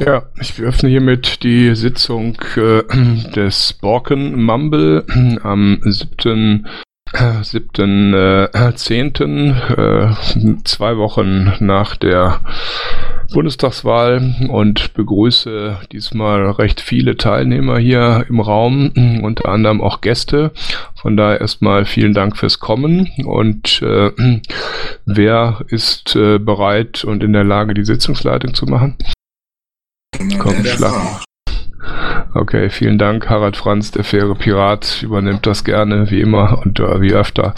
Ja, ich öffne hiermit die Sitzung äh, des Borken Mumble am 7. 7.10., äh, zwei Wochen nach der Bundestagswahl und begrüße diesmal recht viele Teilnehmer hier im Raum, unter anderem auch Gäste. Von daher erstmal vielen Dank fürs Kommen und äh, wer ist äh, bereit und in der Lage, die Sitzungsleitung zu machen? Komm, schlag. Okay, vielen Dank. Harald Franz, der faire Pirat, übernimmt das gerne, wie immer und äh, wie öfter.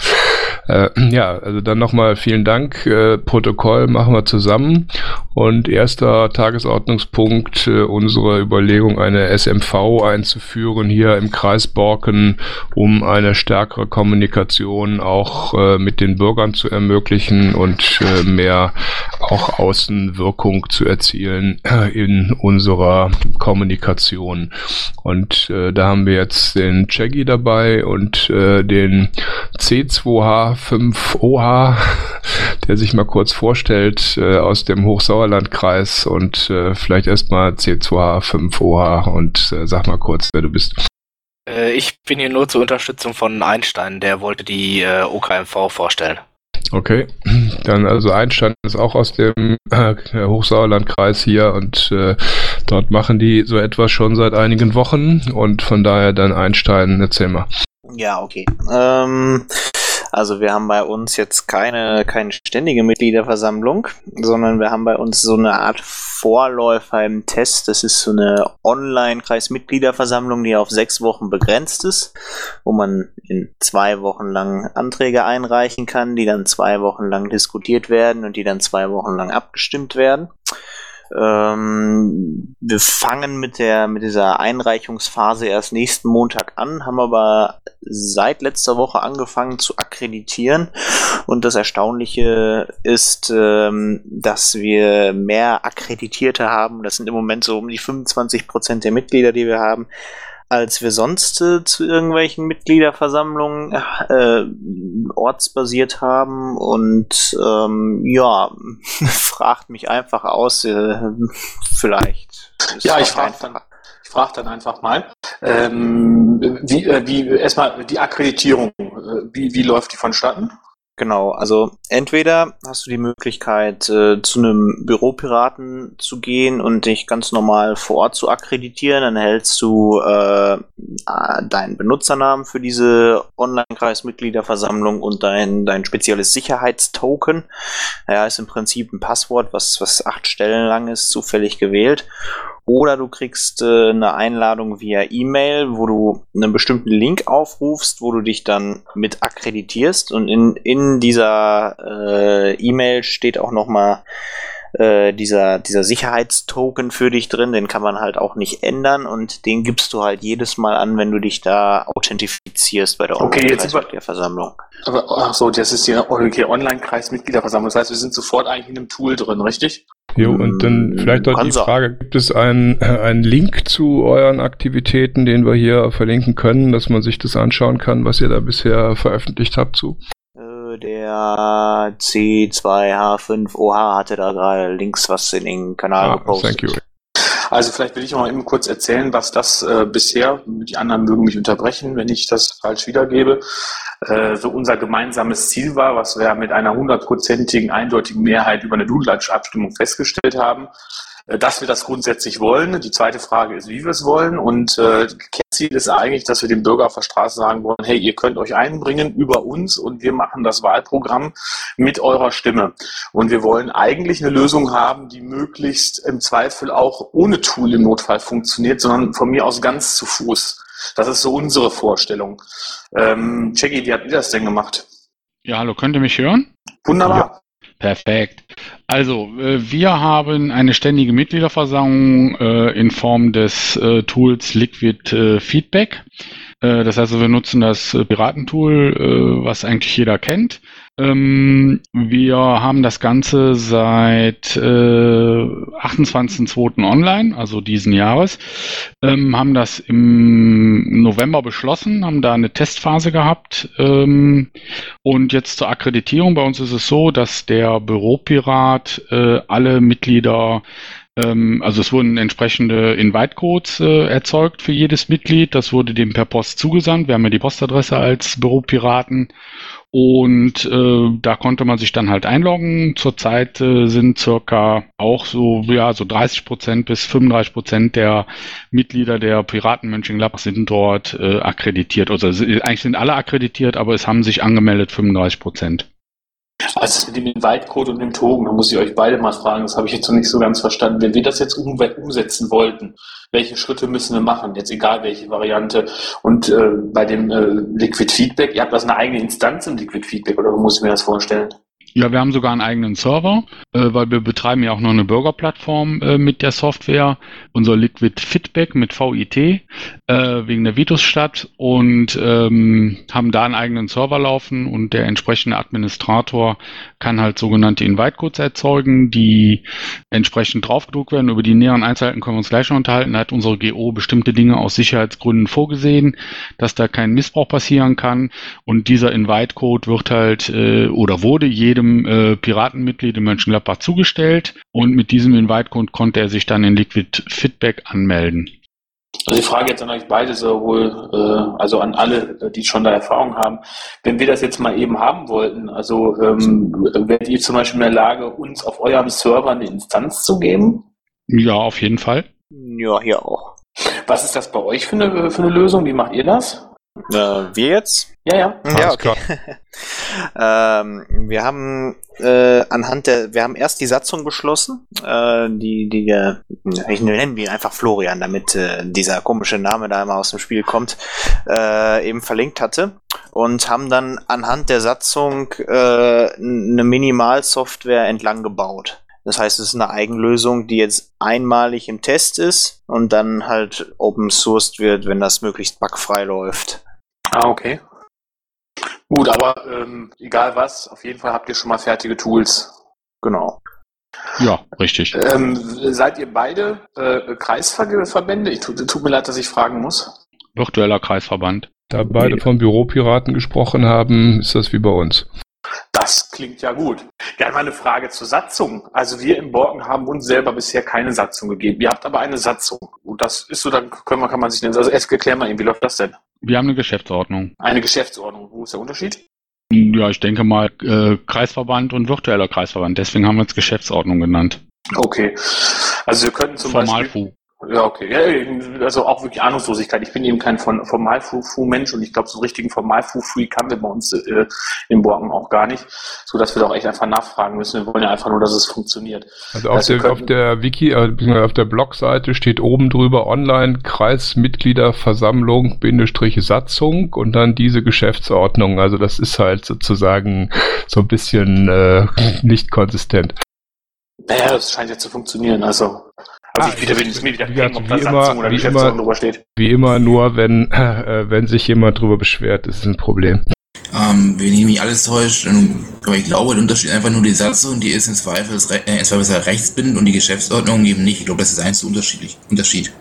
Äh, ja, also dann nochmal vielen Dank. Äh, Protokoll machen wir zusammen. Und erster Tagesordnungspunkt, äh, unsere Überlegung, eine SMV einzuführen hier im Kreis Borken, um eine stärkere Kommunikation auch äh, mit den Bürgern zu ermöglichen und äh, mehr auch Außenwirkung zu erzielen äh, in unserer Kommunikation. Und da haben wir jetzt den Chaggy dabei und den C2H 5 OH, der sich mal kurz vorstellt äh, aus dem Hochsauerlandkreis und äh, vielleicht erstmal C2H 5 OH und äh, sag mal kurz, wer du bist. Äh, ich bin hier nur zur Unterstützung von Einstein, der wollte die äh, OKMV vorstellen. Okay, dann also Einstein ist auch aus dem äh, Hochsauerlandkreis hier und äh, dort machen die so etwas schon seit einigen Wochen und von daher dann Einstein, erzähl mal. Ja, okay. Ähm, also wir haben bei uns jetzt keine, keine ständige Mitgliederversammlung, sondern wir haben bei uns so eine Art Vorläufer im Test. Das ist so eine Online-Kreismitgliederversammlung, die auf sechs Wochen begrenzt ist, wo man in zwei Wochen lang Anträge einreichen kann, die dann zwei Wochen lang diskutiert werden und die dann zwei Wochen lang abgestimmt werden. Ähm, wir fangen mit der mit dieser Einreichungsphase erst nächsten Montag an, haben aber seit letzter Woche angefangen zu akkreditieren. Und das Erstaunliche ist, ähm, dass wir mehr Akkreditierte haben. Das sind im Moment so um die 25 Prozent der Mitglieder, die wir haben als wir sonst äh, zu irgendwelchen Mitgliederversammlungen äh, ortsbasiert haben und ähm, ja, fragt mich einfach aus, äh, vielleicht. Ja, ich frage dann, ich frag dann einfach mal, ähm, wie, äh, wie erstmal die Akkreditierung, äh, wie, wie läuft die vonstatten? Genau, also entweder hast du die Möglichkeit, äh, zu einem Büropiraten zu gehen und dich ganz normal vor Ort zu akkreditieren. Dann hältst du äh, deinen Benutzernamen für diese Online-Kreismitgliederversammlung und dein, dein spezielles Sicherheitstoken. Ja, ist im Prinzip ein Passwort, was, was acht Stellen lang ist, zufällig gewählt. Oder du kriegst äh, eine Einladung via E-Mail, wo du einen bestimmten Link aufrufst, wo du dich dann mit akkreditierst. Und in, in dieser äh, E-Mail steht auch nochmal äh, dieser, dieser Sicherheitstoken für dich drin, den kann man halt auch nicht ändern und den gibst du halt jedes Mal an, wenn du dich da authentifizierst bei der okay, Online-Kreismitgliederversammlung. Aber ach so, das ist die okay, Online-Kreismitgliederversammlung. Das heißt, wir sind sofort eigentlich in einem Tool drin, richtig? Jo, und dann vielleicht noch die Frage, gibt es einen, äh, einen Link zu euren Aktivitäten, den wir hier verlinken können, dass man sich das anschauen kann, was ihr da bisher veröffentlicht habt zu? Der C2H5OH hatte da gerade links was in den Kanal ah, gepostet. Thank you. Also vielleicht will ich noch mal eben kurz erzählen, was das äh, bisher, die anderen mögen mich unterbrechen, wenn ich das falsch wiedergebe, äh, so unser gemeinsames Ziel war, was wir mit einer hundertprozentigen, eindeutigen Mehrheit über eine Doodle-Abstimmung festgestellt haben, dass wir das grundsätzlich wollen. Die zweite Frage ist, wie wir es wollen. Und äh, Kernziel ist eigentlich, dass wir dem Bürger auf der Straße sagen wollen, hey, ihr könnt euch einbringen über uns und wir machen das Wahlprogramm mit eurer Stimme. Und wir wollen eigentlich eine Lösung haben, die möglichst im Zweifel auch ohne Tool im Notfall funktioniert, sondern von mir aus ganz zu Fuß. Das ist so unsere Vorstellung. Ähm, Jackie, wie habt ihr das denn gemacht? Ja, hallo, könnt ihr mich hören? Wunderbar. Ja. Perfekt. Also, äh, wir haben eine ständige Mitgliederversammlung äh, in Form des äh, Tools Liquid Feedback. das heißt, wir nutzen das Piratentool, was eigentlich jeder kennt. Ähm, wir haben das Ganze seit äh, 28.02. online, also diesen Jahres, ähm, haben das im November beschlossen, haben da eine Testphase gehabt ähm, und jetzt zur Akkreditierung. Bei uns ist es so, dass der Büropirat äh, alle Mitglieder Ähm, also es wurden entsprechende Invite-Codes äh, erzeugt für jedes Mitglied. Das wurde dem per Post zugesandt. Wir haben ja die Postadresse als Büropiraten. Und äh, da konnte man sich dann halt einloggen. Zurzeit äh, sind circa auch so, ja, so 30 Prozent bis 35 Prozent der Mitglieder der Piraten Mönchengladbach sind dort äh, akkreditiert. Also eigentlich sind alle akkreditiert, aber es haben sich angemeldet 35 Prozent. Also mit dem Waldcode und dem Token, da muss ich euch beide mal fragen, das habe ich jetzt noch nicht so ganz verstanden. Wenn wir das jetzt um, umsetzen wollten, welche Schritte müssen wir machen? Jetzt egal welche Variante. Und äh, bei dem äh, Liquid Feedback, ihr habt das eine eigene Instanz im Liquid Feedback oder wie muss ich mir das vorstellen? Ja, wir haben sogar einen eigenen Server, äh, weil wir betreiben ja auch noch eine Bürgerplattform äh, mit der Software, unser Liquid Feedback mit VIT äh, wegen der Vitusstadt und ähm, haben da einen eigenen Server laufen und der entsprechende Administrator kann halt sogenannte Invite-Codes erzeugen, die entsprechend draufgedruckt werden. Über die näheren Einzelheiten können wir uns gleich noch unterhalten. Da hat unsere GO bestimmte Dinge aus Sicherheitsgründen vorgesehen, dass da kein Missbrauch passieren kann und dieser Invite-Code wird halt äh, oder wurde jedem jedem äh, Piratenmitglied in Mönchengladbach zugestellt und mit diesem Invite-Code konnte er sich dann in Liquid Feedback anmelden. Also die Frage jetzt an euch beide sowohl, äh, also an alle, äh, die schon da Erfahrung haben. Wenn wir das jetzt mal eben haben wollten, also ähm, wärt ihr zum Beispiel in der Lage, uns auf eurem Server eine Instanz zu geben? Ja, auf jeden Fall. Ja, hier auch. Was ist das bei euch für eine, für eine Lösung? Wie macht ihr das? Äh, wir jetzt? Ja, ja. Ja, okay. ähm, wir haben äh, anhand der, wir haben erst die Satzung beschlossen, äh, die, die, äh, ich nenne ihn einfach Florian, damit äh, dieser komische Name da immer aus dem Spiel kommt, äh, eben verlinkt hatte und haben dann anhand der Satzung äh, eine Minimalsoftware entlang gebaut. Das heißt, es ist eine Eigenlösung, die jetzt einmalig im Test ist und dann halt open sourced wird, wenn das möglichst bugfrei läuft. Ah, okay. Gut, aber ähm, egal was, auf jeden Fall habt ihr schon mal fertige Tools. Genau. Ja, richtig. Ähm, seid ihr beide äh, Kreisverbände? Ich, tut, tut mir leid, dass ich fragen muss. Virtueller Kreisverband. Da beide vom Büropiraten gesprochen haben, ist das wie bei uns. Das klingt ja gut. Gerne mal eine Frage zur Satzung. Also wir im Borken haben uns selber bisher keine Satzung gegeben. Ihr habt aber eine Satzung. Und das ist so, dann können wir, kann man sich nennen. Also erst erklär mal, wie läuft das denn? Wir haben eine Geschäftsordnung. Eine Geschäftsordnung. Wo ist der Unterschied? Ja, ich denke mal äh, Kreisverband und virtueller Kreisverband. Deswegen haben wir es Geschäftsordnung genannt. Okay. Also wir könnten zum Formal Beispiel... Ja, okay. Ja, also auch wirklich Ahnungslosigkeit. Ich bin eben kein Formalfu-Mensch und ich glaube, so einen richtigen Formalfu-Freak haben wir bei uns äh, im Borken auch gar nicht, so dass wir doch echt einfach nachfragen müssen. Wir wollen ja einfach nur, dass es funktioniert. Also auf, der, auf der Wiki, äh, auf der Blogseite steht oben drüber online Kreismitgliederversammlung Bindestrich Satzung und dann diese Geschäftsordnung. Also das ist halt sozusagen so ein bisschen äh, nicht konsistent. Naja, das scheint ja zu funktionieren. Also also Ah, ich wieder, wenn es mir wieder wie hängen, ob da immer- Satzung oder wie Geschäftsordnung immer- drüber steht. Wie immer nur, wenn, äh, wenn sich jemand drüber beschwert, ist es ein Problem. Ähm, wenn ich mich alles täuscht, dann- aber ich glaube, der Unterschied ist einfach nur die Satzung, die ist im Zweifel, äh, Zweifel rechtsbindend und die Geschäftsordnung eben nicht. Ich glaube, das ist eins zu unterschiedlich. Unterschied.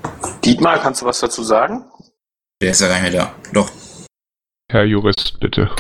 Dietmar, kannst du was dazu sagen? Der ist ja gar nicht mehr da. Doch. Herr Jurist, bitte.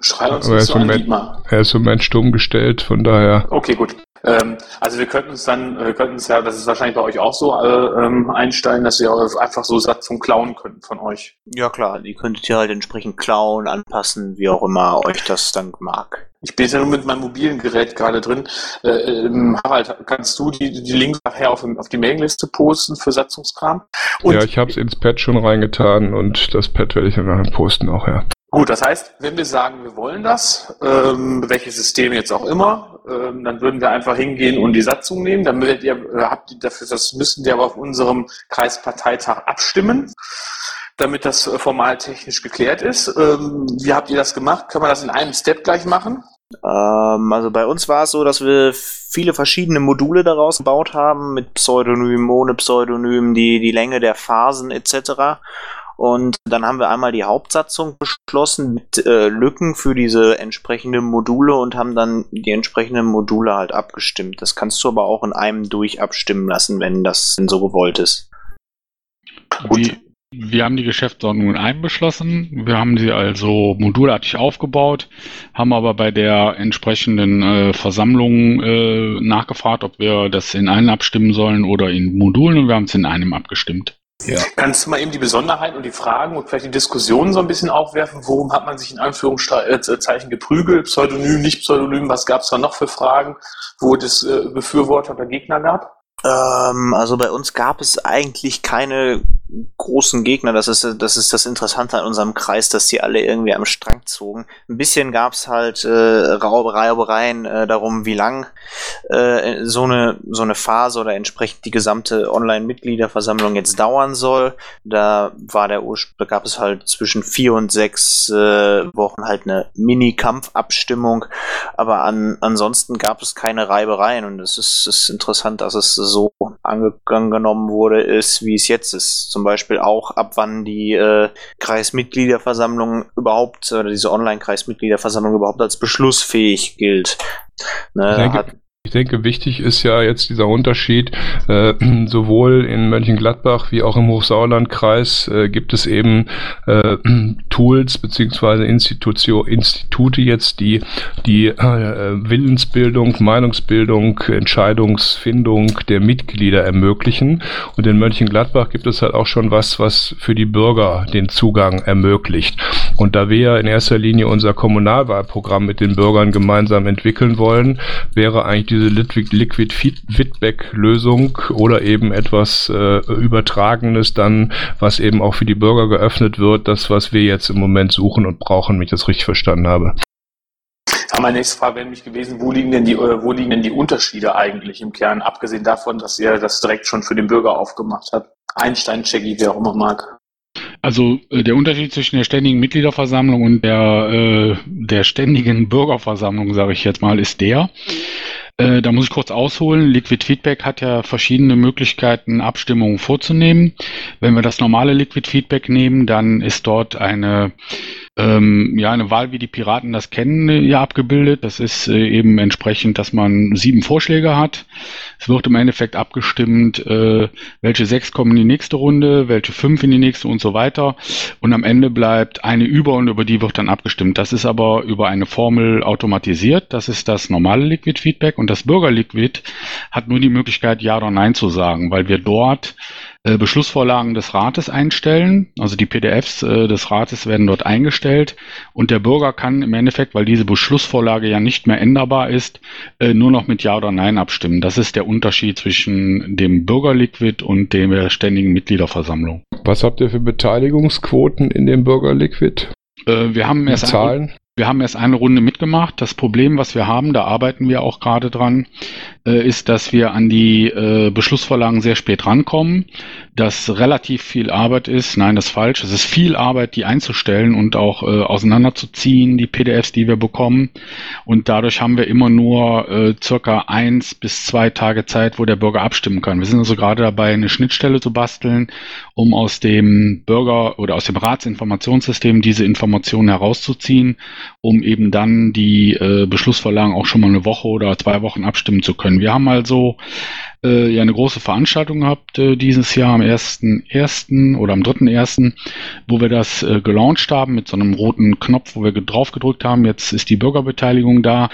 Schrei uns Aber er ist Moment- Dietmar. Er ist im Moment stumm gestellt, von daher. Okay, gut. Ähm, also wir könnten uns dann, äh, könnten uns ja, das ist wahrscheinlich bei euch auch so, äh, ähm, einstellen, dass wir einfach so Satzung klauen könnten von euch. Ja klar, die könntet ihr halt entsprechend klauen, anpassen, wie auch immer euch das dann mag. Ich bin jetzt ja nur mit meinem mobilen Gerät gerade drin. Äh, ähm, Harald, kannst du die, die Links nachher auf, auf die Mailingliste posten für Satzungskram? Und ja, ich habe es ins Pad schon reingetan und das Pad werde ich dann nachher posten auch, ja. Gut, das heißt, wenn wir sagen, wir wollen das, ähm, welches System jetzt auch immer, ähm, dann würden wir einfach hingehen und die Satzung nehmen. Dann werdet ihr, äh, habt ihr dafür, das müssen wir aber auf unserem Kreisparteitag abstimmen, damit das äh, formal technisch geklärt ist. Ähm, wie habt ihr das gemacht? Können wir das in einem Step gleich machen? Ähm, also bei uns war es so, dass wir viele verschiedene Module daraus gebaut haben, mit Pseudonymen, ohne Pseudonym, die, die Länge der Phasen etc. Und dann haben wir einmal die Hauptsatzung beschlossen mit äh, Lücken für diese entsprechenden Module und haben dann die entsprechenden Module halt abgestimmt. Das kannst du aber auch in einem durch abstimmen lassen, wenn das denn so gewollt ist. Wie, Wir haben die Geschäftsordnung in einem beschlossen. Wir haben sie also modulartig aufgebaut, haben aber bei der entsprechenden äh, Versammlung äh, nachgefragt, ob wir das in einem abstimmen sollen oder in Modulen und wir haben es in einem abgestimmt. Ja. Kannst du mal eben die Besonderheiten und die Fragen und vielleicht die Diskussionen so ein bisschen aufwerfen? Worum hat man sich in Anführungszeichen geprügelt? Pseudonym, nicht Pseudonym? Was gab es da noch für Fragen, wo es äh, Befürworter oder Gegner gab? Ähm, also bei uns gab es eigentlich keine großen Gegner. Das ist, das ist das Interessante an unserem Kreis, dass die alle irgendwie am Strang zogen. Ein bisschen gab es halt äh, Reibereien äh, darum, wie lang äh, so, eine, so eine Phase oder entsprechend die gesamte Online-Mitgliederversammlung jetzt dauern soll. Da war der Ursprung, gab es halt zwischen vier und sechs äh, Wochen halt eine Mini-Kampfabstimmung. Aber an, ansonsten gab es keine Reibereien und es ist, ist interessant, dass es so angenommen wurde, ist, wie es jetzt ist. Zum Beispiel auch, ab wann die äh, Kreismitgliederversammlung überhaupt, oder diese Online-Kreismitgliederversammlung überhaupt als beschlussfähig gilt. Ne, hat, ich denke, wichtig ist ja jetzt dieser Unterschied, äh, sowohl in Mönchengladbach wie auch im Hochsauerlandkreis äh, gibt es eben äh, Tools beziehungsweise Institute jetzt, die die äh, Willensbildung, Meinungsbildung, Entscheidungsfindung der Mitglieder ermöglichen. Und in Mönchengladbach gibt es halt auch schon was, was für die Bürger den Zugang ermöglicht. Und da wir ja in erster Linie unser Kommunalwahlprogramm mit den Bürgern gemeinsam entwickeln wollen, wäre eigentlich diese Liquid Feedback-Lösung oder eben etwas äh, Übertragenes dann, was eben auch für die Bürger geöffnet wird, das, was wir jetzt im Moment suchen und brauchen, wenn ich das richtig verstanden habe. Ja, meine nächste Frage wäre nämlich gewesen, wo liegen denn die, äh, wo liegen denn die Unterschiede eigentlich im Kern, abgesehen davon, dass ihr das direkt schon für den Bürger aufgemacht habt? Einstein, Checki, wer auch immer mag. Also äh, der Unterschied zwischen der ständigen Mitgliederversammlung und der, äh, der ständigen Bürgerversammlung, sage ich jetzt mal, ist der, äh, da muss ich kurz ausholen. Liquid Feedback hat ja verschiedene Möglichkeiten, Abstimmungen vorzunehmen. Wenn wir das normale Liquid Feedback nehmen, dann ist dort eine ähm, ja, eine Wahl, wie die Piraten das kennen, ja abgebildet. Das ist äh, eben entsprechend, dass man sieben Vorschläge hat. Es wird im Endeffekt abgestimmt, äh, welche sechs kommen in die nächste Runde, welche fünf in die nächste und so weiter. Und am Ende bleibt eine über und über die wird dann abgestimmt. Das ist aber über eine Formel automatisiert. Das ist das normale Liquid Feedback und das Bürger Liquid hat nur die Möglichkeit, Ja oder Nein zu sagen, weil wir dort Beschlussvorlagen des Rates einstellen. Also die PDFs äh, des Rates werden dort eingestellt und der Bürger kann im Endeffekt, weil diese Beschlussvorlage ja nicht mehr änderbar ist, äh, nur noch mit Ja oder Nein abstimmen. Das ist der Unterschied zwischen dem Bürgerliquid und der ständigen Mitgliederversammlung. Was habt ihr für Beteiligungsquoten in dem Bürgerliquid? Äh, wir haben erst Zahlen. Wir haben erst eine Runde mitgemacht. Das Problem, was wir haben, da arbeiten wir auch gerade dran, äh, ist, dass wir an die äh, Beschlussvorlagen sehr spät rankommen, dass relativ viel Arbeit ist. Nein, das ist falsch. Es ist viel Arbeit, die einzustellen und auch äh, auseinanderzuziehen, die PDFs, die wir bekommen. Und dadurch haben wir immer nur circa eins bis zwei Tage Zeit, wo der Bürger abstimmen kann. Wir sind also gerade dabei, eine Schnittstelle zu basteln, um aus dem Bürger oder aus dem Ratsinformationssystem diese Informationen herauszuziehen um eben dann die äh, Beschlussvorlagen auch schon mal eine Woche oder zwei Wochen abstimmen zu können. Wir haben also äh, ja eine große Veranstaltung gehabt äh, dieses Jahr am 1.1. oder am 3.1., wo wir das äh, gelauncht haben mit so einem roten Knopf, wo wir drauf gedrückt haben. Jetzt ist die Bürgerbeteiligung da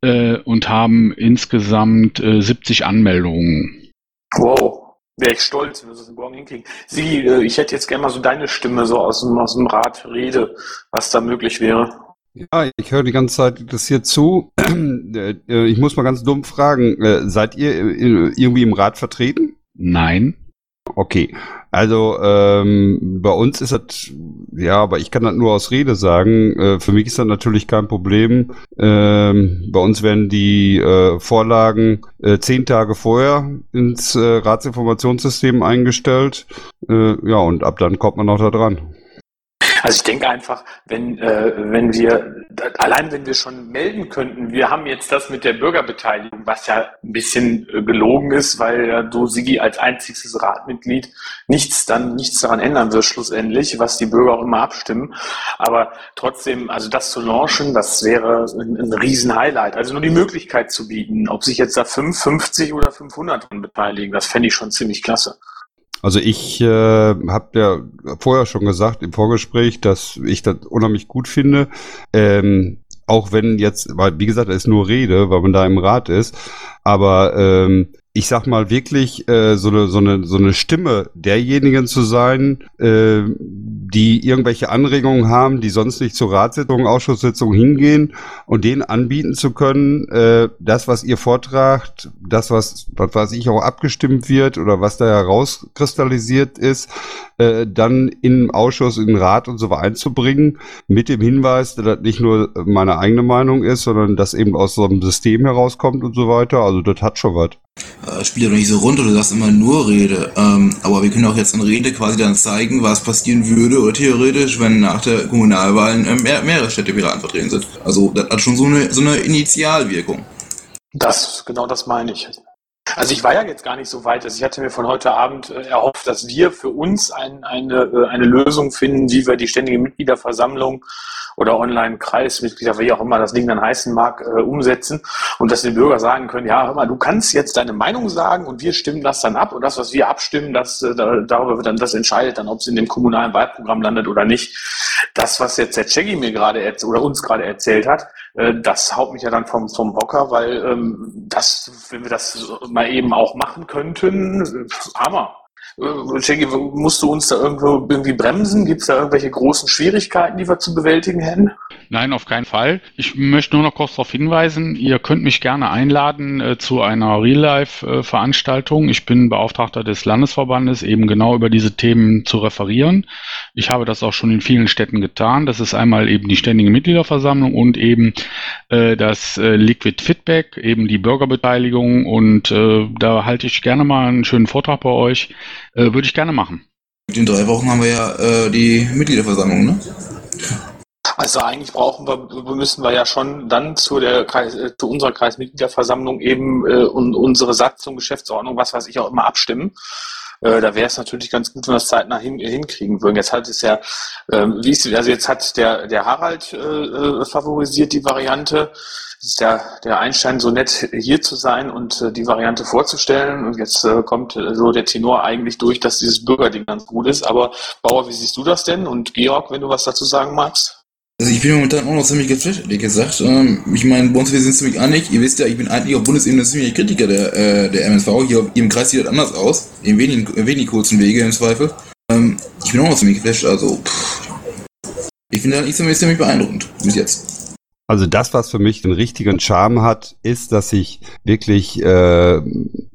äh, und haben insgesamt äh, 70 Anmeldungen. Wow. Wäre ich stolz, wenn wir das morgen hinkriegen. Sie, äh, ich hätte jetzt gerne mal so deine Stimme so aus dem, aus dem Rat Rede, was da möglich wäre. Ja, ich höre die ganze Zeit das hier zu. Äh, ich muss mal ganz dumm fragen, äh, seid ihr äh, irgendwie im Rat vertreten? Nein. Okay, also ähm, bei uns ist das, ja, aber ich kann das nur aus Rede sagen. Äh, für mich ist das natürlich kein Problem. Ähm, bei uns werden die äh, Vorlagen äh, zehn Tage vorher ins äh, Ratsinformationssystem eingestellt. Äh, ja, und ab dann kommt man auch da dran. Also ich denke einfach, wenn, äh, wenn wir, allein wenn wir schon melden könnten, wir haben jetzt das mit der Bürgerbeteiligung, was ja ein bisschen äh, gelogen ist, weil ja du, Sigi, als einziges Ratmitglied nichts dann, nichts daran ändern wirst schlussendlich, was die Bürger auch immer abstimmen. Aber trotzdem, also das zu launchen, das wäre ein, ein Riesen-Highlight. Also nur die Möglichkeit zu bieten, ob sich jetzt da 5, 50 oder 500 dran beteiligen, das fände ich schon ziemlich klasse. Also ich äh, habe ja vorher schon gesagt im Vorgespräch, dass ich das unheimlich gut finde. Ähm, auch wenn jetzt, weil wie gesagt, es ist nur Rede, weil man da im Rat ist. Aber ähm, ich sag mal wirklich äh, so, eine, so, eine, so eine Stimme derjenigen zu sein, äh, die irgendwelche Anregungen haben, die sonst nicht zur Ratssitzung, Ausschusssitzung hingehen und denen anbieten zu können, äh, das, was ihr vortragt, das, was, was weiß ich, auch abgestimmt wird oder was da herauskristallisiert ist, äh, dann im Ausschuss, in den Rat und so weiter einzubringen, mit dem Hinweis, dass das nicht nur meine eigene Meinung ist, sondern dass eben aus so einem System herauskommt und so weiter. Also das hat schon was. Äh, spielt ja doch nicht so rund, oder du sagst immer nur Rede. Ähm, aber wir können auch jetzt in Rede quasi dann zeigen, was passieren würde oder theoretisch, wenn nach der Kommunalwahl äh, mehr, mehrere Städte Piraten vertreten sind. Also das hat schon so eine, so eine Initialwirkung. Das, genau das meine ich. Also ich war ja jetzt gar nicht so weit. Also ich hatte mir von heute Abend äh, erhofft, dass wir für uns ein, eine, äh, eine Lösung finden, wie wir die ständige Mitgliederversammlung oder Online-Kreismitglieder, wie auch immer das Ding dann heißen mag, äh, umsetzen und dass die Bürger sagen können, ja, hör mal, du kannst jetzt deine Meinung sagen und wir stimmen das dann ab und das, was wir abstimmen, das, darüber wird dann, das entscheidet dann, ob es in dem kommunalen Wahlprogramm landet oder nicht. Das, was jetzt der Cheggy mir gerade oder uns gerade erzählt hat, das haut mich ja dann vom, vom Hocker, weil ähm, das, wenn wir das mal eben auch machen könnten, äh, Hammer. Äh, musst du uns da irgendwo irgendwie bremsen? Gibt es da irgendwelche großen Schwierigkeiten, die wir zu bewältigen hätten? Nein, auf keinen Fall. Ich möchte nur noch kurz darauf hinweisen, ihr könnt mich gerne einladen äh, zu einer Real-Life-Veranstaltung. Ich bin Beauftragter des Landesverbandes, eben genau über diese Themen zu referieren. Ich habe das auch schon in vielen Städten getan. Das ist einmal eben die ständige Mitgliederversammlung und eben äh, das äh, Liquid Feedback, eben die Bürgerbeteiligung. Und äh, da halte ich gerne mal einen schönen Vortrag bei euch. Äh, Würde ich gerne machen. In drei Wochen haben wir ja äh, die Mitgliederversammlung, ne? Also eigentlich brauchen wir, müssen wir ja schon dann zu der Kreis, äh, zu unserer Kreismitgliederversammlung eben äh, und unsere Satzung, Geschäftsordnung, was weiß ich auch immer abstimmen. Äh, da wäre es natürlich ganz gut, wenn wir das zeitnah hin, hinkriegen würden. Jetzt hat es ja, ähm, wie ist, also jetzt hat der, der Harald äh, äh favorisiert die Variante ist der, der Einstein so nett, hier zu sein und äh, die Variante vorzustellen. Und jetzt äh, kommt äh, so der Tenor eigentlich durch, dass dieses Bürgerding ganz gut ist. Aber Bauer, wie siehst du das denn? Und Georg, wenn du was dazu sagen magst? Also ich bin momentan auch noch ziemlich geflasht, ehrlich gesagt. Ähm, ich meine, bei uns, wir sind ziemlich einig. Ihr wisst ja, ich bin eigentlich auf Bundesebene ziemlich Kritiker der, äh, der MSV. Hier im Kreis sieht das anders aus. In wenigen, in wenigen kurzen Wege im Zweifel. Ähm, ich bin auch noch ziemlich geflasht. Also, pff. ich finde das nicht ziemlich, ziemlich beeindruckend bis jetzt. Also das, was für mich den richtigen Charme hat, ist, dass sich wirklich äh,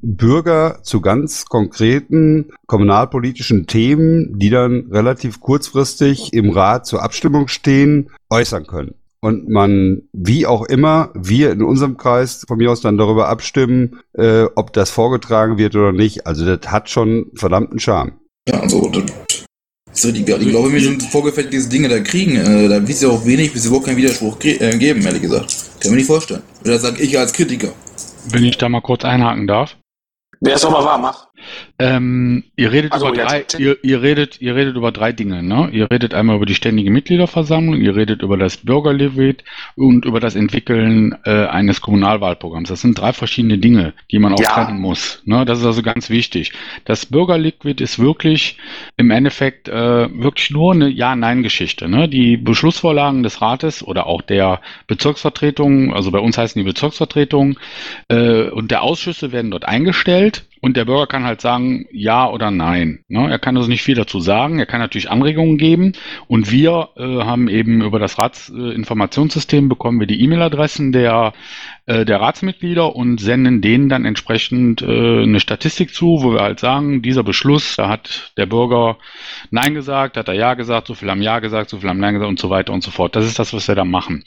Bürger zu ganz konkreten kommunalpolitischen Themen, die dann relativ kurzfristig im Rat zur Abstimmung stehen, äußern können. Und man, wie auch immer, wir in unserem Kreis von mir aus dann darüber abstimmen, äh, ob das vorgetragen wird oder nicht. Also das hat schon verdammten Charme. Ja, also so, die, ich glaube, wenn wir schon vorgefertigte Dinge da kriegen, äh, da wird es ja auch wenig bis überhaupt keinen Widerspruch äh, geben, ehrlich gesagt. Kann mir nicht vorstellen. Oder sage ich als Kritiker. Wenn ich da mal kurz einhaken darf. Wer es doch mal wahr macht. Ähm, ihr redet also, über drei, ihr, ihr, redet, ihr redet über drei Dinge, ne? Ihr redet einmal über die ständige Mitgliederversammlung, ihr redet über das Bürgerliquid und über das Entwickeln äh, eines Kommunalwahlprogramms. Das sind drei verschiedene Dinge, die man auch ja. trennen muss. Ne? Das ist also ganz wichtig. Das Bürgerliquid ist wirklich im Endeffekt äh, wirklich nur eine Ja-Nein-Geschichte. Ne? Die Beschlussvorlagen des Rates oder auch der Bezirksvertretung, also bei uns heißen die Bezirksvertretungen äh, und der Ausschüsse werden dort eingestellt und der Bürger kann halt sagen, ja oder nein. Ne? Er kann also nicht viel dazu sagen. Er kann natürlich Anregungen geben. Und wir äh, haben eben über das Ratsinformationssystem bekommen wir die E-Mail-Adressen der äh, der Ratsmitglieder und senden denen dann entsprechend äh, eine Statistik zu, wo wir halt sagen, dieser Beschluss, da hat der Bürger Nein gesagt, hat er Ja gesagt, so viel haben Ja gesagt, so viel haben Nein gesagt und so weiter und so fort. Das ist das, was wir da machen.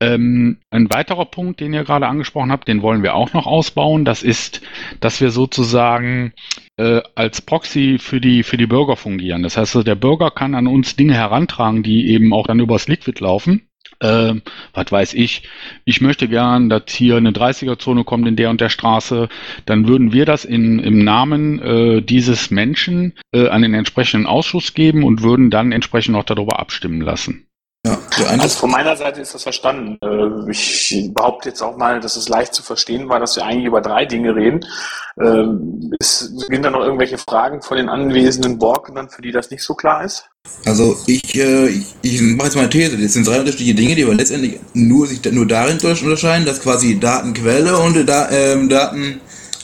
Ähm, ein weiterer Punkt, den ihr gerade angesprochen habt, den wollen wir auch noch ausbauen. Das ist, dass wir sozusagen äh, als Proxy für die, für die Bürger fungieren. Das heißt, der Bürger kann an uns Dinge herantragen, die eben auch dann übers Liquid laufen äh, was weiß ich, ich möchte gern, dass hier eine 30er-Zone kommt in der und der Straße, dann würden wir das in, im Namen äh, dieses Menschen äh, an den entsprechenden Ausschuss geben und würden dann entsprechend auch darüber abstimmen lassen. Ja, Also von meiner Seite ist das verstanden. Äh, Ich behaupte jetzt auch mal, dass es leicht zu verstehen war, dass wir eigentlich über drei Dinge reden. Ähm, Es sind da noch irgendwelche Fragen von den anwesenden Borgern, für die das nicht so klar ist? Also ich, äh, ich, ich mache jetzt mal eine These. Das sind drei unterschiedliche Dinge, die aber letztendlich nur sich nur darin unterscheiden, dass quasi Datenquelle und da, ähm,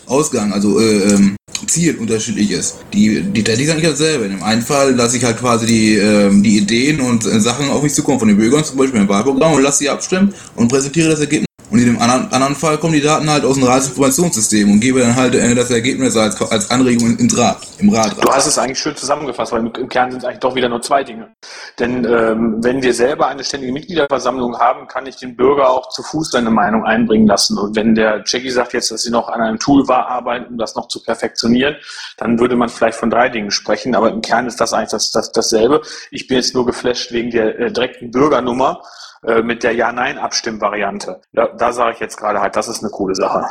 Datenausgang, also äh, ähm, Ziel unterschiedlich ist. Die, die Technik ist eigentlich dasselbe. In dem einen Fall lasse ich halt quasi die, ähm, die Ideen und äh, Sachen auf mich zukommen von den Bürgern, zum Beispiel im Wahlprogramm und lasse sie abstimmen und präsentiere das Ergebnis. Und in dem anderen, anderen Fall kommen die Daten halt aus dem Ratsinformationssystem und gebe dann halt äh, das Ergebnis als, als Anregung ins Rat, im Rat. Du hast es eigentlich schön zusammengefasst, weil im, im Kern sind es eigentlich doch wieder nur zwei Dinge. Denn ähm, wenn wir selber eine ständige Mitgliederversammlung haben, kann ich den Bürger auch zu Fuß seine Meinung einbringen lassen. Und wenn der Jackie sagt jetzt, dass sie noch an einem Tool war, arbeiten, um das noch zu perfektionieren, dann würde man vielleicht von drei Dingen sprechen. Aber im Kern ist das eigentlich das, das, dasselbe. Ich bin jetzt nur geflasht wegen der äh, direkten Bürgernummer äh, mit der Ja-Nein-Abstimmvariante. Da, da sage ich jetzt gerade halt, das ist eine coole Sache.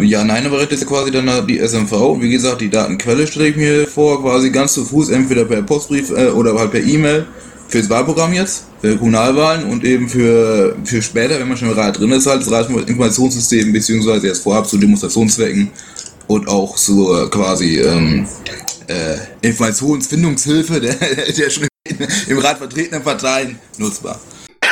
Ja, nein, aber das ist quasi dann die SMV. Und wie gesagt, die Datenquelle stelle ich mir vor, quasi ganz zu Fuß, entweder per Postbrief äh, oder halt per E-Mail fürs Wahlprogramm jetzt, für Kommunalwahlen und eben für, für später, wenn man schon im Rat drin ist, halt das Ratsinformationssystem, beziehungsweise jetzt vorab zu Demonstrationszwecken und auch zu äh, quasi ähm, äh, Informationsfindungshilfe der, der schon im Rat vertretenen Parteien nutzbar.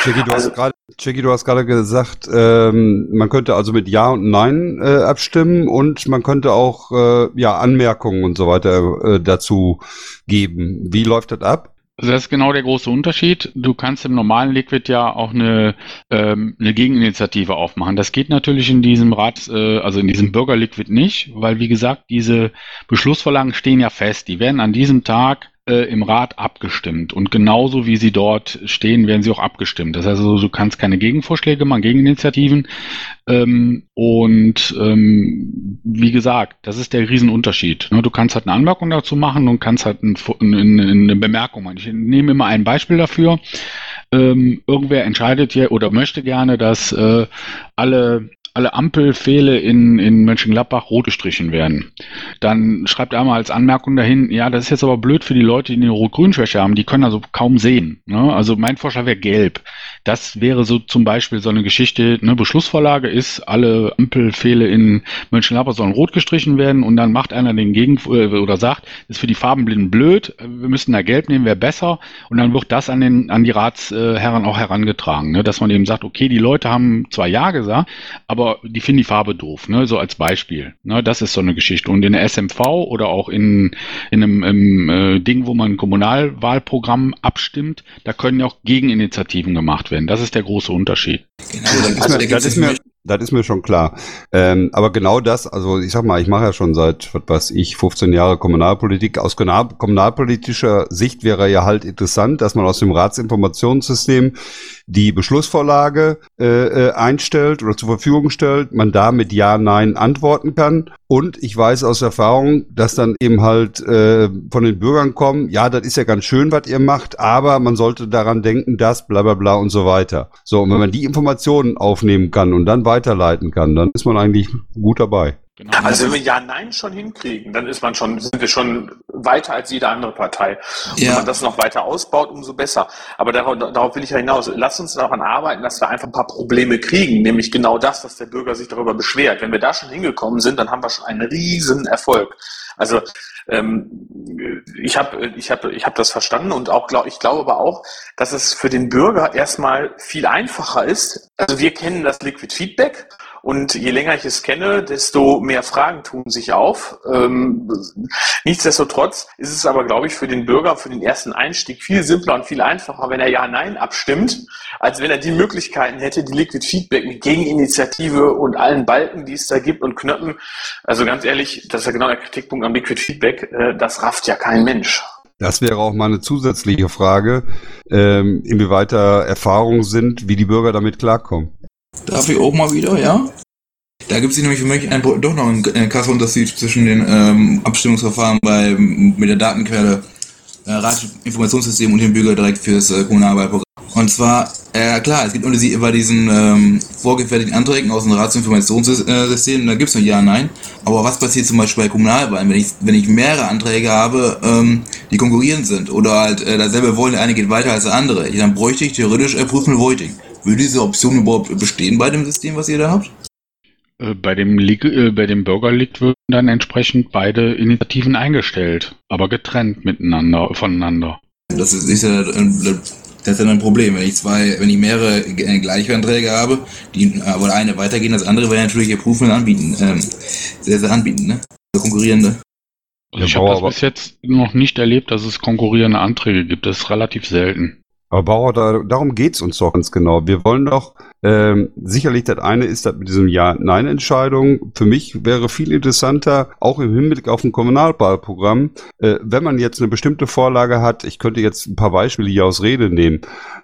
Jackie, du Also- hast gerade Jackie, du hast gerade gesagt, ähm, man könnte also mit Ja und Nein äh, abstimmen und man könnte auch äh, ja Anmerkungen und so weiter äh, dazu geben. Wie läuft das ab? Also das ist genau der große Unterschied. Du kannst im normalen Liquid ja auch eine, ähm, eine Gegeninitiative aufmachen. Das geht natürlich in diesem Rat, äh, also in diesem Bürger-Liquid nicht, weil wie gesagt, diese Beschlussvorlagen stehen ja fest. Die werden an diesem Tag äh, im Rat abgestimmt. Und genauso wie sie dort stehen, werden sie auch abgestimmt. Das heißt also, du kannst keine Gegenvorschläge machen, Gegeninitiativen. Ähm, und ähm, wie gesagt, das ist der Riesenunterschied. Ne? Du kannst halt eine Anmerkung dazu machen und kannst halt ein, ein, eine Bemerkung machen. Ich nehme immer ein Beispiel dafür. Ähm, irgendwer entscheidet hier oder möchte gerne, dass äh, alle alle Ampelpfähle in, in Mönchengladbach rot gestrichen werden. Dann schreibt er mal als Anmerkung dahin, ja, das ist jetzt aber blöd für die Leute, die eine Rot-Grün-Schwäche haben, die können also kaum sehen. Ne? Also mein Vorschlag wäre gelb. Das wäre so zum Beispiel so eine Geschichte, eine Beschlussvorlage ist, alle Ampelpfähle in Mönchengladbach sollen rot gestrichen werden und dann macht einer den Gegen äh, oder sagt, das ist für die Farbenblinden blöd, wir müssen da gelb nehmen, wäre besser und dann wird das an den an die Ratsherren auch herangetragen, ne? dass man eben sagt, okay, die Leute haben zwar ja gesagt, aber die finden die Farbe doof, ne? so als Beispiel. Ne? Das ist so eine Geschichte und in der SMV oder auch in in einem im, äh, Ding, wo man ein Kommunalwahlprogramm abstimmt, da können ja auch Gegeninitiativen gemacht werden. Das ist der große Unterschied. Genau, Also, das, ist mir, das ist mir schon klar. Ähm, aber genau das, also ich sag mal, ich mache ja schon seit, was weiß ich, 15 Jahre Kommunalpolitik. Aus kommunal, kommunalpolitischer Sicht wäre ja halt interessant, dass man aus dem Ratsinformationssystem die Beschlussvorlage äh, äh, einstellt oder zur Verfügung stellt, man da mit Ja, Nein antworten kann. Und ich weiß aus Erfahrung, dass dann eben halt äh, von den Bürgern kommen, ja, das ist ja ganz schön, was ihr macht, aber man sollte daran denken, das, bla bla bla und so weiter. So, und wenn man die Informationen aufnehmen kann und dann weiterleiten kann, dann ist man eigentlich gut dabei. Genau. Also wenn wir Ja-Nein schon hinkriegen, dann ist man schon, sind wir schon weiter als jede andere Partei. Und Ja. wenn man das noch weiter ausbaut, umso besser. Aber darauf, darauf will ich ja hinaus. Lass uns daran arbeiten, dass wir einfach ein paar Probleme kriegen, nämlich genau das, dass der Bürger sich darüber beschwert. Wenn wir da schon hingekommen sind, dann haben wir schon einen riesen Erfolg. Also ähm, ich habe ich hab, ich hab das verstanden und auch glaub, ich glaube aber auch, dass es für den Bürger erstmal viel einfacher ist. Also wir kennen das Liquid Feedback und je länger ich es kenne, desto mehr Fragen tun sich auf. Ähm, nichtsdestotrotz ist es aber, glaube ich, für den Bürger, für den ersten Einstieg viel simpler und viel einfacher, wenn er Ja-Nein abstimmt, als wenn er die Möglichkeiten hätte, die Liquid Feedback mit Gegeninitiative und allen Balken, die es da gibt und Knöpfen. Also ganz ehrlich, das ist ja genau der Kritikpunkt am Liquid Feedback. Äh, das rafft ja kein Mensch. Das wäre auch mal eine zusätzliche Frage, ähm, inwieweit da Erfahrungen sind, wie die Bürger damit klarkommen. Darf ich auch mal wieder, ja? Da gibt es nämlich für mich ein, doch noch einen äh, krasser Unterschied zwischen den ähm, Abstimmungsverfahren bei, mit der Datenquelle äh, Ratsinformationssystem und dem Bürger direkt fürs äh, Kommunalwahlprogramm. Und zwar, äh, klar, es gibt Unterschiede bei diesen ähm, vorgefertigten Anträgen aus dem Ratsinformationssystem, da gibt es nur Ja, Nein. Aber was passiert zum Beispiel bei Kommunalwahlen, wenn ich, wenn ich mehrere Anträge habe, ähm, die konkurrierend sind oder halt äh, dasselbe wollen, der eine geht weiter als der andere, dann bräuchte ich theoretisch äh, Prüfen Voiting. Würde diese Option überhaupt bestehen bei dem System, was ihr da habt? Äh, Bei dem, League, äh, bei dem Burger League würden dann entsprechend beide Initiativen eingestellt, aber getrennt miteinander, voneinander. Das ist, ist ja das ist ja ein Problem. Wenn ich zwei, wenn ich mehrere äh, Gleichanträge habe, die äh, aber eine weitergehen, das andere wäre natürlich ihr Prüfen anbieten, ähm, sehr, sehr anbieten, ne? Der konkurrierende. Also ich habe das bis jetzt noch nicht erlebt, dass es konkurrierende Anträge gibt. Das ist relativ selten. Aber Bauer, da, darum geht's uns doch ganz genau. Wir wollen doch, ähm, sicherlich das eine ist das mit diesem Ja-Nein-Entscheidung. Für mich wäre viel interessanter, auch im Hinblick auf ein Kommunalwahlprogramm, äh, wenn man jetzt eine bestimmte Vorlage hat, ich könnte jetzt ein paar Beispiele hier aus Rede nehmen,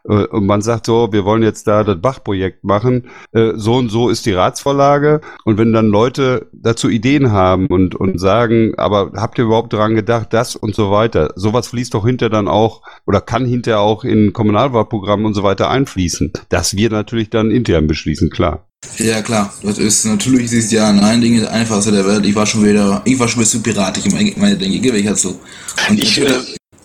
äh, und man sagt so, wir wollen jetzt da das Bach-Projekt machen, äh, so und so ist die Ratsvorlage, und wenn dann Leute dazu Ideen haben und, und sagen, aber habt ihr überhaupt daran gedacht, das und so weiter, sowas fließt doch hinter dann auch, oder kann hinter auch in Kommunalwahlprogramm und so weiter einfließen. Das wir natürlich dann intern beschließen, klar. Ja klar, das ist natürlich dieses Ja, Nein Ding das einfachste der Welt. Ich war schon wieder, ich war schon wieder zu piratisch meine Denke, ich halt so. Und, Ich, äh, äh,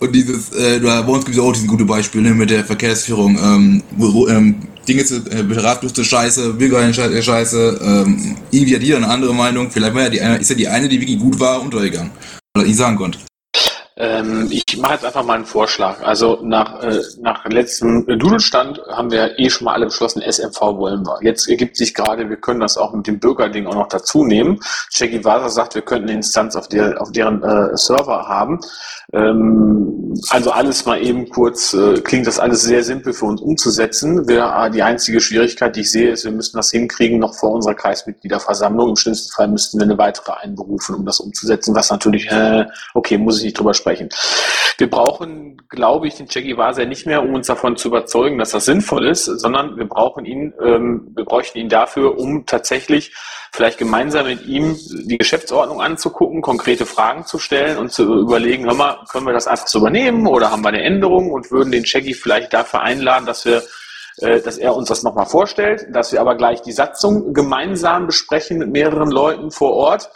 und dieses, äh, da bei uns gibt es auch dieses gute Beispiel ne, mit der Verkehrsführung. Ähm, wo, ähm, Dinge zu, äh, Beratluste Scheiße, Bürger Scheiße, ähm, irgendwie hat jeder eine andere Meinung. Vielleicht war ja die, eine- ist ja die eine, die wirklich gut war, untergegangen. Oder ich sagen konnte. Ähm, ich mache jetzt einfach mal einen Vorschlag. Also nach, äh, nach letztem Dudelstand haben wir eh schon mal alle beschlossen, SMV wollen wir. Jetzt ergibt sich gerade, wir können das auch mit dem Bürgerding auch noch dazu nehmen. Jackie Waser sagt, wir könnten eine Instanz auf, der, auf deren äh, Server haben. Ähm, also alles mal eben kurz, äh, klingt das alles sehr simpel für uns umzusetzen. Wir, äh, die einzige Schwierigkeit, die ich sehe, ist, wir müssen das hinkriegen noch vor unserer Kreismitgliederversammlung. Im schlimmsten Fall müssten wir eine weitere einberufen, um das umzusetzen, was natürlich, äh, okay, muss ich nicht drüber sprechen. Wir brauchen, glaube ich, den Jackie Waser nicht mehr, um uns davon zu überzeugen, dass das sinnvoll ist, sondern wir brauchen ihn, ähm, wir bräuchten ihn dafür, um tatsächlich vielleicht gemeinsam mit ihm die Geschäftsordnung anzugucken, konkrete Fragen zu stellen und zu überlegen, hör mal, können wir das einfach so übernehmen oder haben wir eine Änderung und würden den Jackie vielleicht dafür einladen, dass wir äh, dass er uns das nochmal vorstellt, dass wir aber gleich die Satzung gemeinsam besprechen mit mehreren Leuten vor Ort,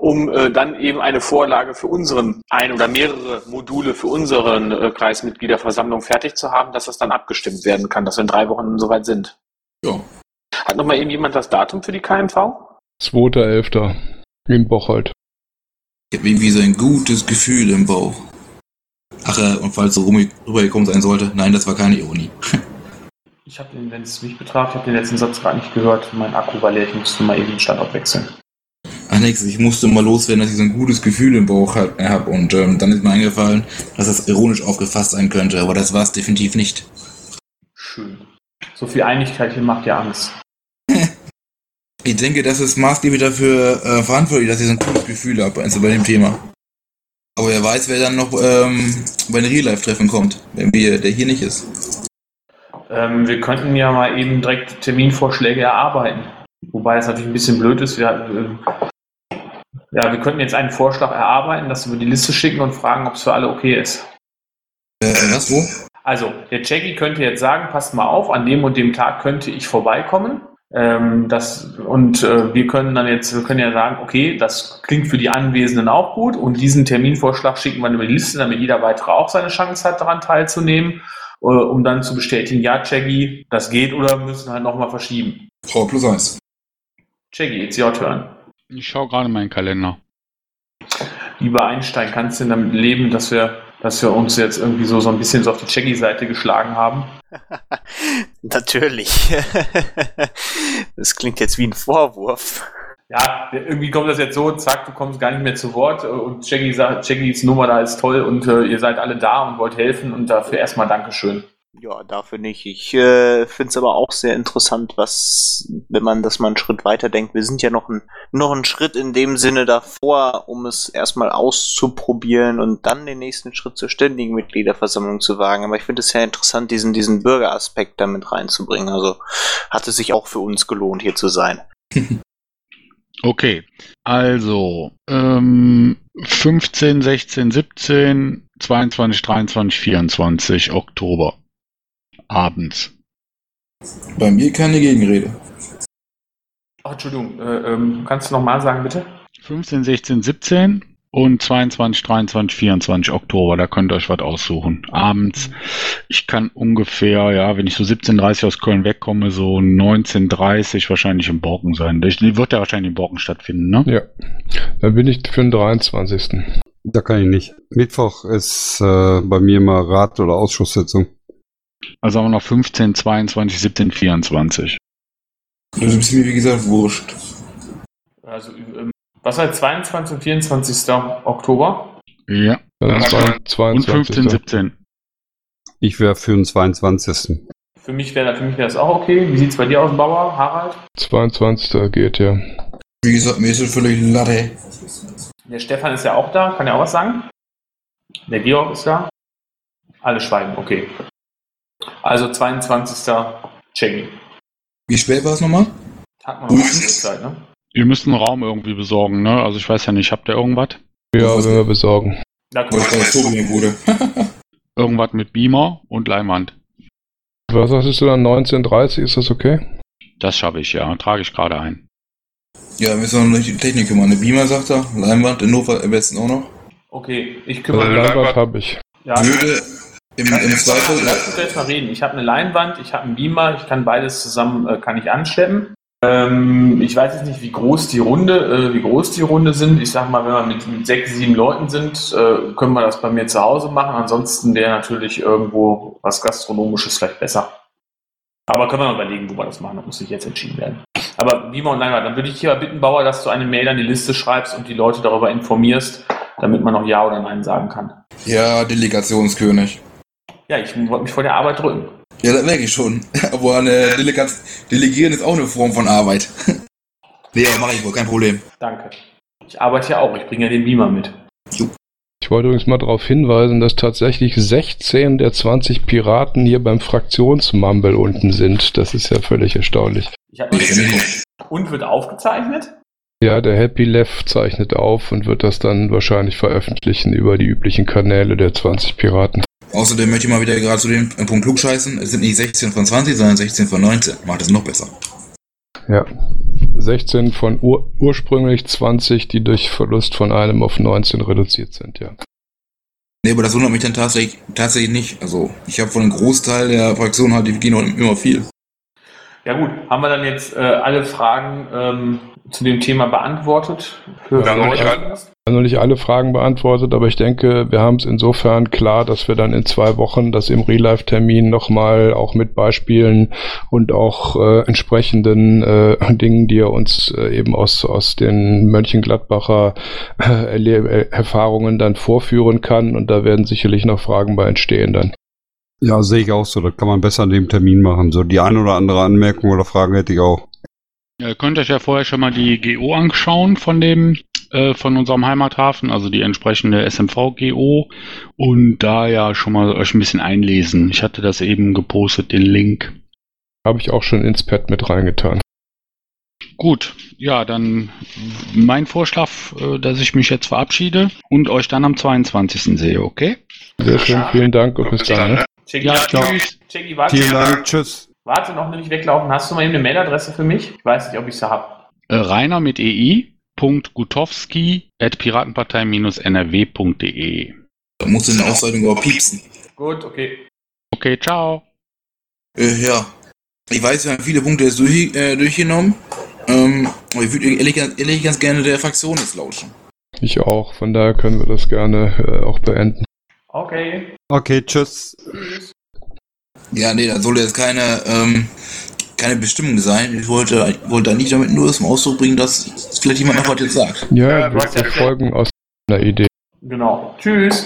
um äh, dann eben eine Vorlage für unseren ein oder mehrere Module für unseren äh, Kreismitgliederversammlung fertig zu haben, dass das dann abgestimmt werden kann, dass wir in drei Wochen soweit sind. Ja. Hat nochmal eben jemand das Datum für die KMV? 2.11. in Bocholt. Ich habe irgendwie so ein gutes Gefühl im Bauch. Ach, äh, und falls so rübergekommen sein sollte, nein, das war keine Ironie. Ich habe den, wenn es mich betraf, ich habe den letzten Satz gerade nicht gehört. Mein Akku war leer, ich musste mal eben den Standort wechseln. Ach nix, ich musste mal loswerden, dass ich so ein gutes Gefühl im Bauch habe. Hab. Und ähm, dann ist mir eingefallen, dass das ironisch aufgefasst sein könnte, aber das war es definitiv nicht. Schön. So viel Einigkeit hier macht ja Angst. Ich denke, das ist maßgeblich dafür äh, verantwortlich, dass ich so ein cooles Gefühl habe also bei dem Thema. Aber wer weiß, wer dann noch ähm, bei den Real-Life-Treffen kommt, wenn wir, der hier nicht ist. Ähm, wir könnten ja mal eben direkt Terminvorschläge erarbeiten. Wobei es natürlich ein bisschen blöd ist. Wir, äh, ja, wir könnten jetzt einen Vorschlag erarbeiten, dass wir die Liste schicken und fragen, ob es für alle okay ist. Äh, was, wo? Also, der Jackie könnte jetzt sagen, passt mal auf, an dem und dem Tag könnte ich vorbeikommen. Ähm, das, und äh, wir können dann jetzt, wir können ja sagen, okay, das klingt für die Anwesenden auch gut und diesen Terminvorschlag schicken wir über die Liste, damit jeder weitere auch seine Chance hat, daran teilzunehmen, äh, um dann zu bestätigen, ja, Jackie, das geht oder wir müssen halt nochmal verschieben. Frau plus eins. Jackie, it's your turn. Ich schaue gerade meinen Kalender. Lieber Einstein, kannst du denn damit leben, dass wir, dass wir uns jetzt irgendwie so, so ein bisschen so auf die Jackie-Seite geschlagen haben? Natürlich. das klingt jetzt wie ein Vorwurf. Ja, irgendwie kommt das jetzt so, zack, du kommst gar nicht mehr zu Wort und Jackie sagt, Jackies Nummer da ist toll und äh, ihr seid alle da und wollt helfen und dafür erstmal Dankeschön. Ja, dafür nicht. Ich äh, finde es aber auch sehr interessant, was, wenn man das mal einen Schritt weiter denkt, wir sind ja noch ein, noch einen Schritt in dem Sinne davor, um es erstmal auszuprobieren und dann den nächsten Schritt zur ständigen Mitgliederversammlung zu wagen. Aber ich finde es sehr interessant, diesen, diesen Bürgeraspekt damit reinzubringen. Also hat es sich auch für uns gelohnt, hier zu sein. Okay, also ähm, 15, 16, 17, 22, 23, 24 Oktober. Abends. Bei mir keine Gegenrede. Ach, Entschuldigung, äh, ähm, kannst du nochmal sagen, bitte? 15, 16, 17, und 22, 23, 24 Oktober. Da könnt ihr euch was aussuchen. Abends. Ich kann ungefähr, ja, wenn ich so 17.30 aus Köln wegkomme, so 19.30 wahrscheinlich im Borken sein. Das wird ja wahrscheinlich im Borken stattfinden, ne? Ja. Dann bin ich für den 23. Da kann ich nicht. Mittwoch ist äh, bei mir mal Rat- oder Ausschusssitzung. Also haben wir noch 15, 22, 17, 24. Das ist mir, wie gesagt, wurscht. Also, ähm, was heißt 22 und 24. Oktober? Ja. Zwei- Und 22. 15, 17. Ich wäre für den 22. Für mich wäre für mich wäre das auch okay. Wie sieht's bei dir aus, Bauer, Harald? 22. geht ja. Wie gesagt, mir ist es völlig Latte. Der Stefan ist ja auch da, kann er auch was sagen? Der Georg ist da. Alle schweigen, okay. Also 22. Check-in. Wie spät war es nochmal? Man noch Zeit, ne? Ihr müsst einen Raum irgendwie besorgen, ne? Also ich weiß ja nicht, habt ihr irgendwas? Ja, wenn wir besorgen. Da Tobi im Bude. Irgendwas mit Beamer und Leinwand. Was sagtest du dann? 19.30 ist das okay? Das schaffe ich ja, trage ich gerade ein. Ja, wir müssen uns noch die Technik kümmern. Eine Beamer, sagt er. Leinwand, in Hannover am besten auch noch. Okay, ich Also kümmere mich. Leinwand habe ich. Ja, Würde im, im Lass Zweifel. uns jetzt mal reden. Ich habe eine Leinwand, ich habe einen Beamer, ich kann beides zusammen, äh, kann ich anschleppen. Ähm, ich weiß jetzt nicht, wie groß die Runde, äh, wie groß die Runde sind. Ich sag mal, wenn wir mit, mit sechs, sieben Leuten sind, äh, können wir das bei mir zu Hause machen. Ansonsten wäre natürlich irgendwo was Gastronomisches vielleicht besser. Aber können wir mal überlegen, wo wir das machen. Das muss nicht jetzt entschieden werden. Aber Beamer und Leinwand, dann würde ich hier bitten, Bauer, dass du eine Mail an die Liste schreibst und die Leute darüber informierst, damit man noch Ja oder Nein sagen kann. Ja, Delegationskönig. Ja, ich wollte mich vor der Arbeit drücken. Ja, das merke ich schon. Aber eine Delegat Delegieren ist auch eine Form von Arbeit. nee, mache ich wohl, kein Problem. Danke. Ich arbeite ja auch, ich bringe ja den Beamer mit. Ich wollte übrigens mal darauf hinweisen, dass tatsächlich 16 der 20 Piraten hier beim Fraktionsmumble unten sind. Das ist ja völlig erstaunlich. Ich habe und wird aufgezeichnet? Ja, der Happy Lev zeichnet auf und wird das dann wahrscheinlich veröffentlichen über die üblichen Kanäle der 20 Piraten. Außerdem möchte ich mal wieder gerade zu dem äh, Punkt klugscheißen. Es sind nicht 16 von 20, sondern 16 von 19. Macht es noch besser. Ja. 16 von ur ursprünglich 20, die durch Verlust von einem auf 19 reduziert sind, ja. Nee, aber das wundert mich dann tatsächlich, tatsächlich nicht. Also, ich habe von einem Großteil der Fraktion halt, die gehen noch immer viel. Ja gut, haben wir dann jetzt äh, alle Fragen ähm, zu dem Thema beantwortet? Für Ja, noch nicht alle. Ich habe noch nicht alle Fragen beantwortet, aber ich denke, wir haben es insofern klar, dass wir dann in zwei Wochen das im Real-Life-Termin nochmal auch mit Beispielen und auch äh, entsprechenden äh, Dingen, die er uns äh, eben aus, aus den Mönchengladbacher äh, äh, Erfahrungen dann vorführen kann. Und da werden sicherlich noch Fragen bei entstehen dann. Ja, sehe ich auch so. Das kann man besser an dem Termin machen. So die ein oder andere Anmerkung oder Fragen hätte ich auch. Ihr könnt euch ja vorher schon mal die GO anschauen von dem, äh, von unserem Heimathafen, also die entsprechende SMV-GO und da ja schon mal euch ein bisschen einlesen. Ich hatte das eben gepostet, den Link. Habe ich auch schon ins Pad mit reingetan. Gut, ja, dann mein Vorschlag, äh, dass ich mich jetzt verabschiede und euch dann am 22. sehe, okay? Sehr schön, vielen Dank und bis dann. Ne? Checki, Ja, warte, Vielen Dank. Tschüss. Warte noch nicht weglaufen. Hast du mal eben eine Mailadresse für mich? Ich weiß nicht, ob ich sie habe. Äh, Rainer mit ei.gutowski at piratenpartei-nrw.de. Da muss in der Ausleitung aber piepsen. Gut, okay. Okay, ciao. Äh, ja. Ich weiß, wir haben viele Punkte jetzt durch, äh, durchgenommen. Ähm, aber ich würde ehrlich, ehrlich ganz gerne der Fraktion jetzt lauschen. Ich auch, von daher können wir das gerne äh, auch beenden. Okay. Okay, tschüss. Tschüss. Ja, nee, da soll jetzt keine, ähm, keine Bestimmung sein. Ich wollte, ich wollte eigentlich damit nur zum Ausdruck bringen, dass vielleicht jemand noch was jetzt sagt. Ja, Ja, du wir, hast ja wir folgen aus einer Idee. Genau. Tschüss.